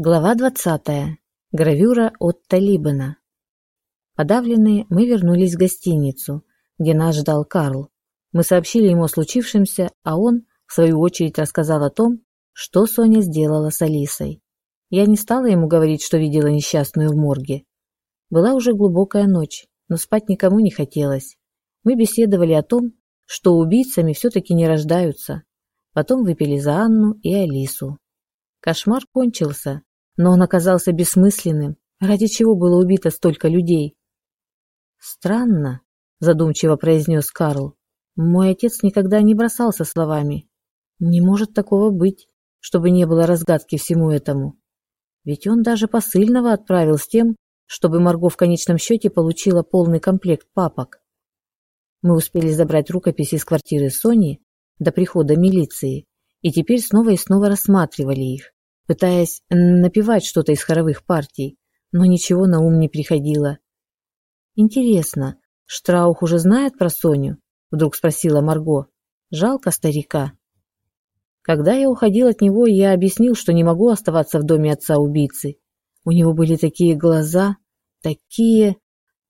Глава 20. Гравюра от Талибана. Подавленные, мы вернулись в гостиницу, где нас ждал Карл. Мы сообщили ему о случившемся, а он, в свою очередь, рассказал о том, что Соня сделала с Алисой. Я не стала ему говорить, что видела несчастную в морге. Была уже глубокая ночь, но спать никому не хотелось. Мы беседовали о том, что убийцами все-таки не рождаются. Потом выпили за Анну и Алису. Кошмар кончился, но он оказался бессмысленным. Ради чего было убито столько людей? Странно, задумчиво произнес Карл. Мой отец никогда не бросался словами. Не может такого быть, чтобы не было разгадки всему этому. Ведь он даже посыльного отправил с тем, чтобы Марго в конечном счете получила полный комплект папок. Мы успели забрать рукописи из квартиры Сони до прихода милиции и теперь снова и снова рассматривали их пытаясь напевать что-то из хоровых партий, но ничего на ум не приходило. «Интересно, Штраух уже знает про Соню?» – вдруг спросила Марго. «Жалко старика». Когда я уходил от него, я объяснил, что не могу оставаться в доме отца-убийцы. У него были такие глаза, такие...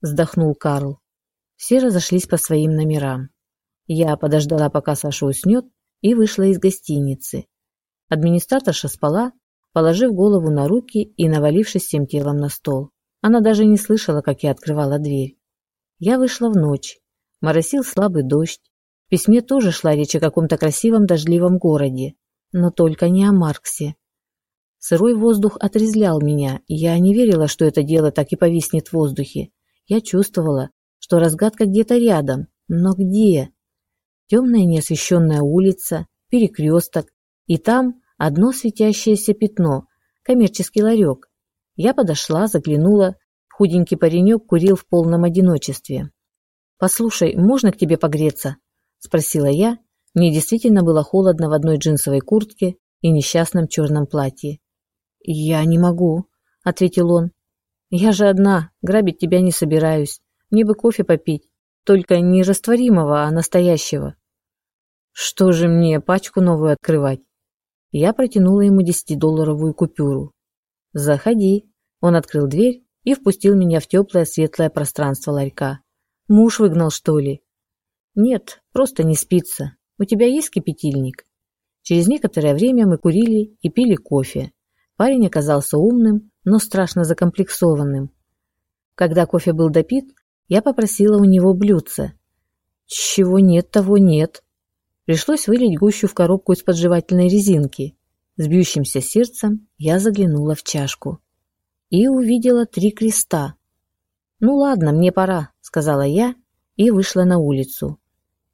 Вздохнул Карл. Все разошлись по своим номерам. Я подождала, пока Саша уснет, и вышла из гостиницы. Администраторша спала, положив голову на руки и навалившись всем телом на стол. Она даже не слышала, как я открывала дверь. Я вышла в ночь. Моросил слабый дождь. В письме тоже шла речь о каком-то красивом дождливом городе, но только не о Марксе. Сырой воздух отрезлял меня, и я не верила, что это дело так и повиснет в воздухе. Я чувствовала, что разгадка где-то рядом, но где? Темная неосвещенная улица, перекресток, и там одно светящееся пятно, коммерческий ларек. Я подошла, заглянула. Худенький паренек курил в полном одиночестве. «Послушай, можно к тебе погреться?» – спросила я. Мне действительно было холодно в одной джинсовой куртке и несчастном черном платье. «Я не могу», – ответил он. «Я же одна, грабить тебя не собираюсь. Мне бы кофе попить, только не растворимого, а настоящего». «Что же мне, пачку новую открывать?» Я протянула ему десятидолларовую купюру. «Заходи». Он открыл дверь и впустил меня в теплое светлое пространство ларька. «Муж выгнал, что ли?» «Нет, просто не спится. У тебя есть кипятильник?» Через некоторое время мы курили и пили кофе. Парень оказался умным, но страшно закомплексованным. Когда кофе был допит, я попросила у него блюдце. Чего нет, того нет. Пришлось вылить гущу в коробку из-под жевательной резинки. С бьющимся сердцем я заглянула в чашку и увидела три креста. «Ну ладно, мне пора», — сказала я и вышла на улицу.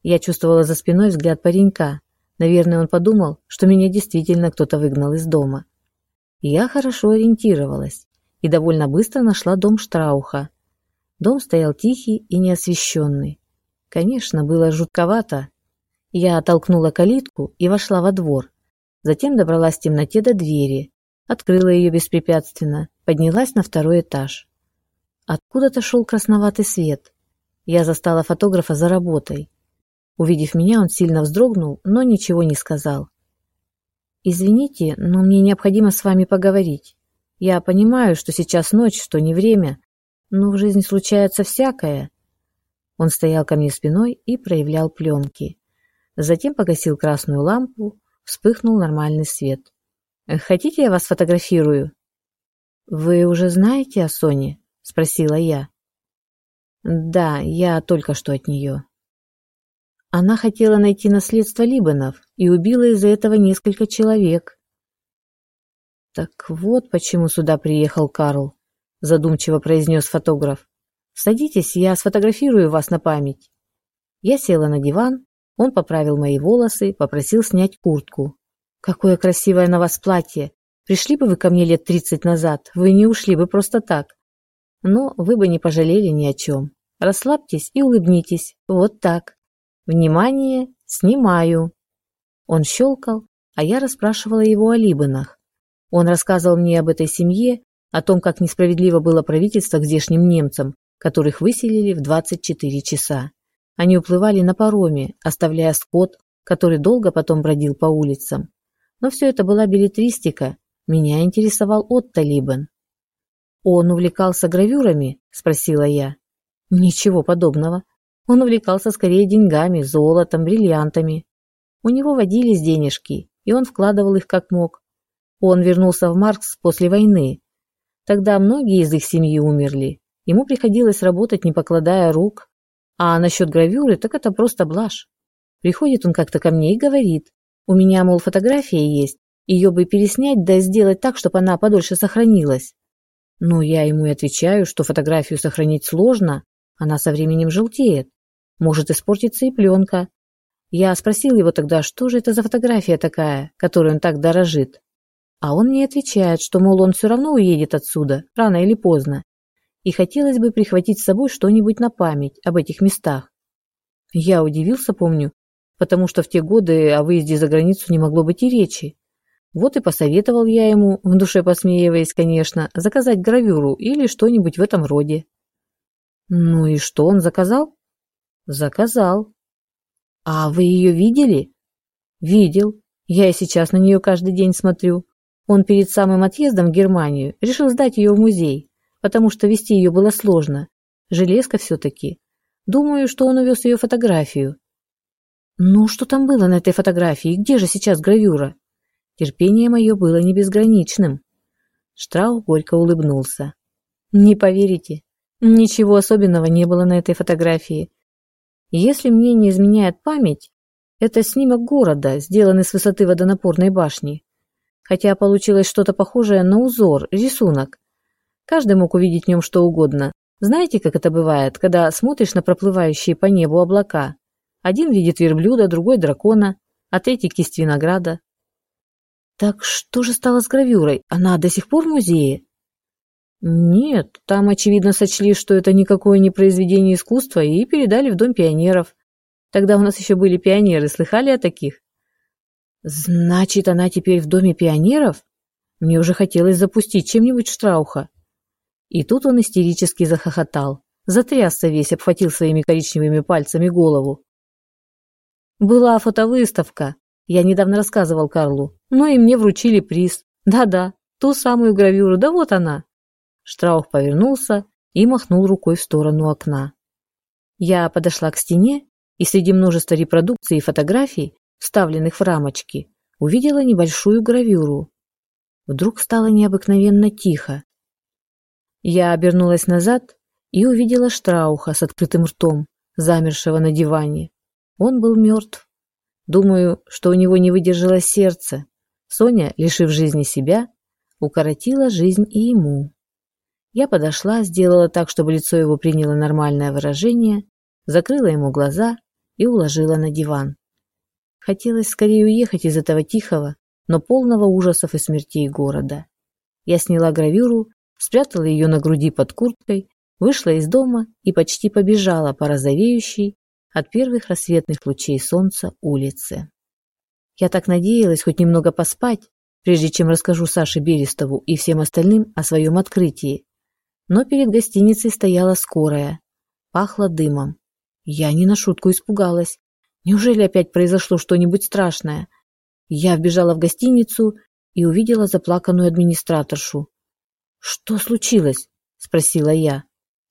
Я чувствовала за спиной взгляд паренька. Наверное, он подумал, что меня действительно кто-то выгнал из дома. Я хорошо ориентировалась и довольно быстро нашла дом Штрауха. Дом стоял тихий и неосвещенный. Конечно, было жутковато, я оттолкнула калитку и вошла во двор. Затем добралась в темноте до двери, открыла ее беспрепятственно, поднялась на второй этаж. Откуда-то шел красноватый свет. Я застала фотографа за работой. Увидев меня, он сильно вздрогнул, но ничего не сказал. «Извините, но мне необходимо с вами поговорить. Я понимаю, что сейчас ночь, что не время, но в жизни случается всякое». Он стоял ко мне спиной и проявлял пленки. Затем погасил красную лампу, вспыхнул нормальный свет. «Хотите, я вас фотографирую?» «Вы уже знаете о Соне?» – спросила я. «Да, я только что от нее». Она хотела найти наследство Либанов и убила из-за этого несколько человек. «Так вот почему сюда приехал Карл», – задумчиво произнес фотограф. «Садитесь, я сфотографирую вас на память». Я села на диван он поправил мои волосы, попросил снять куртку. «Какое красивое на вас платье! Пришли бы вы ко мне лет тридцать назад, вы не ушли бы просто так. Но вы бы не пожалели ни о чем. Расслабьтесь и улыбнитесь. Вот так. Внимание, снимаю». Он щелкал, а я расспрашивала его о Либанах. Он рассказывал мне об этой семье, о том, как несправедливо было правительство к здешним немцам, которых выселили в 24 часа. Они уплывали на пароме, оставляя скот, который долго потом бродил по улицам. Но все это была билетристика, Меня интересовал Отто Либен. «Он увлекался гравюрами?» – спросила я. «Ничего подобного. Он увлекался скорее деньгами, золотом, бриллиантами. У него водились денежки, и он вкладывал их как мог. Он вернулся в Маркс после войны. Тогда многие из их семьи умерли. Ему приходилось работать, не покладая рук. А насчет гравюры, так это просто блажь. Приходит он как-то ко мне и говорит, у меня, мол, фотография есть, ее бы переснять да сделать так, чтобы она подольше сохранилась. Ну, я ему и отвечаю, что фотографию сохранить сложно, она со временем желтеет. Может испортиться и пленка. Я спросил его тогда, что же это за фотография такая, которой он так дорожит. А он мне отвечает, что, мол, он все равно уедет отсюда, рано или поздно. И хотелось бы прихватить с собой что-нибудь на память об этих местах. Я удивился, помню, потому что в те годы о выезде за границу не могло быть и речи. Вот и посоветовал я ему, в душе посмеиваясь, конечно, заказать гравюру или что-нибудь в этом роде. Ну и что он заказал? Заказал. А вы ее видели? Видел. Я и сейчас на нее каждый день смотрю. Он перед самым отъездом в Германию решил сдать ее в музей, потому что вести ее было сложно. Железка все-таки. Думаю, что он увез ее фотографию. Ну, что там было на этой фотографии? Где же сейчас гравюра? Терпение мое было не безграничным. Штрау горько улыбнулся. Не поверите, ничего особенного не было на этой фотографии. Если мне не изменяет память, это снимок города, сделанный с высоты водонапорной башни хотя получилось что-то похожее на узор, рисунок. Каждый мог увидеть в нем что угодно. Знаете, как это бывает, когда смотришь на проплывающие по небу облака? Один видит верблюда, другой дракона, а третий кисть винограда. Так что же стало с гравюрой? Она до сих пор в музее? Нет, там, очевидно, сочли, что это никакое не произведение искусства, и передали в Дом пионеров. Тогда у нас еще были пионеры, слыхали о таких? Значит, она теперь в доме пионеров? Мне уже хотелось запустить чем-нибудь Штрауха. И тут он истерически захохотал. Затрясся весь, обхватил своими коричневыми пальцами голову. Была фотовыставка. Я недавно рассказывал Карлу. Ну и мне вручили приз. Да-да, ту самую гравюру, да вот она. Штраух повернулся и махнул рукой в сторону окна. Я подошла к стене и среди множества репродукций и фотографий вставленных в рамочки, увидела небольшую гравюру. Вдруг стало необыкновенно тихо. Я обернулась назад и увидела Штрауха с открытым ртом, замершего на диване. Он был мертв. Думаю, что у него не выдержало сердце. Соня, лишив жизни себя, укоротила жизнь и ему. Я подошла, сделала так, чтобы лицо его приняло нормальное выражение, закрыла ему глаза и уложила на диван. Хотелось скорее уехать из этого тихого, но полного ужасов и смертей города. Я сняла гравюру, спрятала ее на груди под курткой, вышла из дома и почти побежала по розовеющей от первых рассветных лучей солнца улице. Я так надеялась хоть немного поспать, прежде чем расскажу Саше Берестову и всем остальным о своем открытии. Но перед гостиницей стояла скорая. Пахло дымом. Я не на шутку испугалась Неужели опять произошло что-нибудь страшное? Я вбежала в гостиницу и увидела заплаканную администраторшу. «Что случилось?» – спросила я.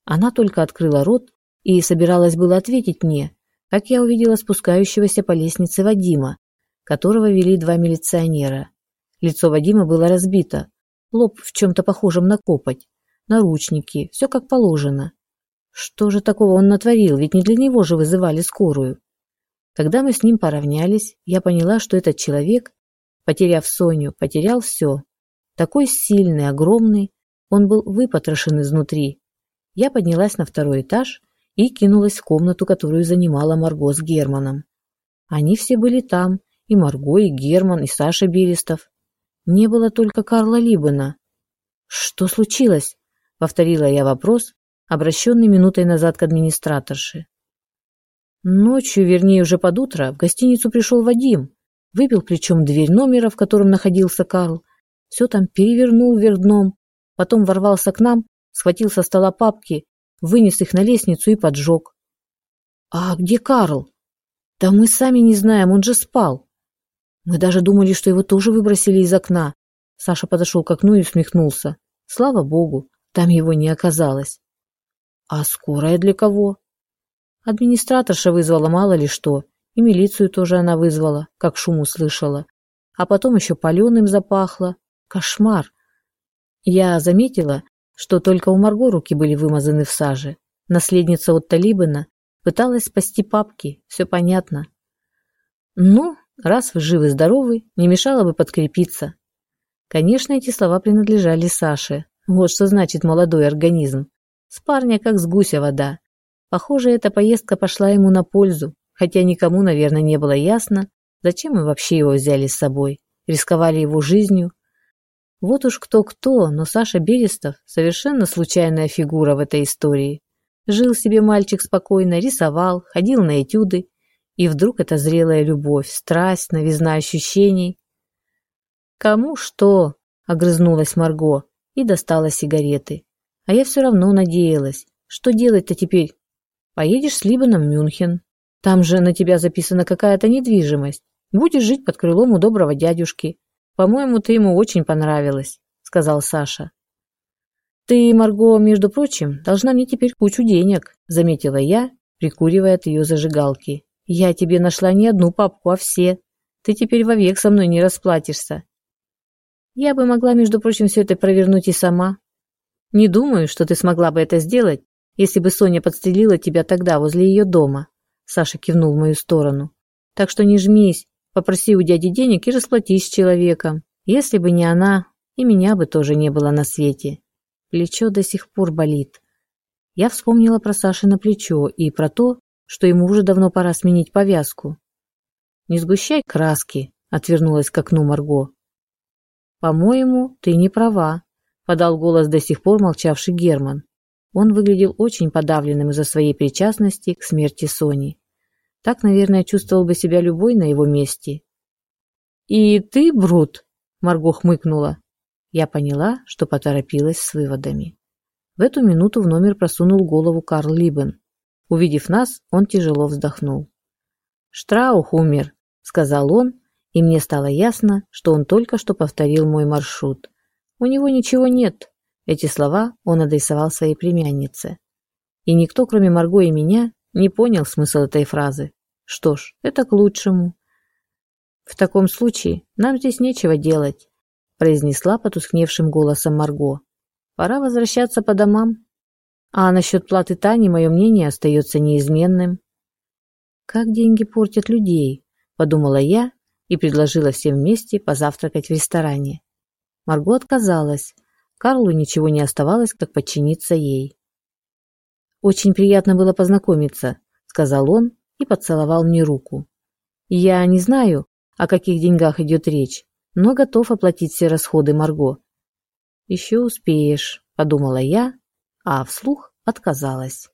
Она только открыла рот и собиралась было ответить мне, как я увидела спускающегося по лестнице Вадима, которого вели два милиционера. Лицо Вадима было разбито, лоб в чем-то похожем на копоть, наручники, все как положено. Что же такого он натворил, ведь не для него же вызывали скорую. Когда мы с ним поравнялись, я поняла, что этот человек, потеряв Соню, потерял все. Такой сильный, огромный, он был выпотрошен изнутри. Я поднялась на второй этаж и кинулась в комнату, которую занимала Марго с Германом. Они все были там, и Марго, и Герман, и Саша Берестов. Не было только Карла Либена. «Что случилось?» — повторила я вопрос, обращенный минутой назад к администраторше. Ночью, вернее уже под утро, в гостиницу пришел Вадим. Выпил причем дверь номера, в котором находился Карл. Все там перевернул вверх дном. Потом ворвался к нам, схватил со стола папки, вынес их на лестницу и поджег. «А где Карл?» «Да мы сами не знаем, он же спал». Мы даже думали, что его тоже выбросили из окна. Саша подошел к окну и усмехнулся. Слава богу, там его не оказалось. А скорая для кого? Администраторша вызвала мало ли что, и милицию тоже она вызвала, как шум услышала. А потом еще паленым запахло. Кошмар. Я заметила, что только у Марго руки были вымазаны в саже. Наследница от Талибана пыталась спасти папки, все понятно. Ну, раз вы живы-здоровы, не мешало бы подкрепиться. Конечно, эти слова принадлежали Саше. Вот что значит молодой организм. С парня как с гуся вода. Похоже, эта поездка пошла ему на пользу, хотя никому, наверное, не было ясно, зачем мы вообще его взяли с собой, рисковали его жизнью. Вот уж кто-кто, но Саша Берестов – совершенно случайная фигура в этой истории. Жил себе мальчик спокойно, рисовал, ходил на этюды, и вдруг эта зрелая любовь, страсть, новизна ощущений. «Кому что?» – огрызнулась Марго и достала сигареты. А я все равно надеялась. Что делать-то теперь? Поедешь с Либаном в Мюнхен. Там же на тебя записана какая-то недвижимость. Будешь жить под крылом у доброго дядюшки. По-моему, ты ему очень понравилась, сказал Саша. Ты, Марго, между прочим, должна мне теперь кучу денег, заметила я, прикуривая от ее зажигалки. Я тебе нашла не одну папку, а все. Ты теперь вовек со мной не расплатишься. Я бы могла, между прочим, все это провернуть и сама. Не думаю, что ты смогла бы это сделать, если бы Соня подстрелила тебя тогда возле ее дома. Саша кивнул в мою сторону. Так что не жмись, попроси у дяди денег и расплатись с человеком. Если бы не она, и меня бы тоже не было на свете. Плечо до сих пор болит. Я вспомнила про Саши на плечо и про то, что ему уже давно пора сменить повязку. «Не сгущай краски», — отвернулась к окну Марго. «По-моему, ты не права», – подал голос до сих пор молчавший Герман. Он выглядел очень подавленным из-за своей причастности к смерти Сони. Так, наверное, чувствовал бы себя любой на его месте. «И ты, Брут?» – Марго хмыкнула. Я поняла, что поторопилась с выводами. В эту минуту в номер просунул голову Карл Либен. Увидев нас, он тяжело вздохнул. «Штраух умер», – сказал он, и мне стало ясно, что он только что повторил мой маршрут. У него ничего нет. Эти слова он адресовал своей племяннице. И никто, кроме Марго и меня, не понял смысл этой фразы. Что ж, это к лучшему. В таком случае нам здесь нечего делать, произнесла потускневшим голосом Марго. Пора возвращаться по домам. А насчет платы Тани мое мнение остается неизменным. Как деньги портят людей, подумала я и предложила всем вместе позавтракать в ресторане. Марго отказалась. Карлу ничего не оставалось, как подчиниться ей. «Очень приятно было познакомиться», — сказал он и поцеловал мне руку. «Я не знаю, о каких деньгах идет речь, но готов оплатить все расходы Марго». «Еще успеешь», — подумала я, а вслух отказалась.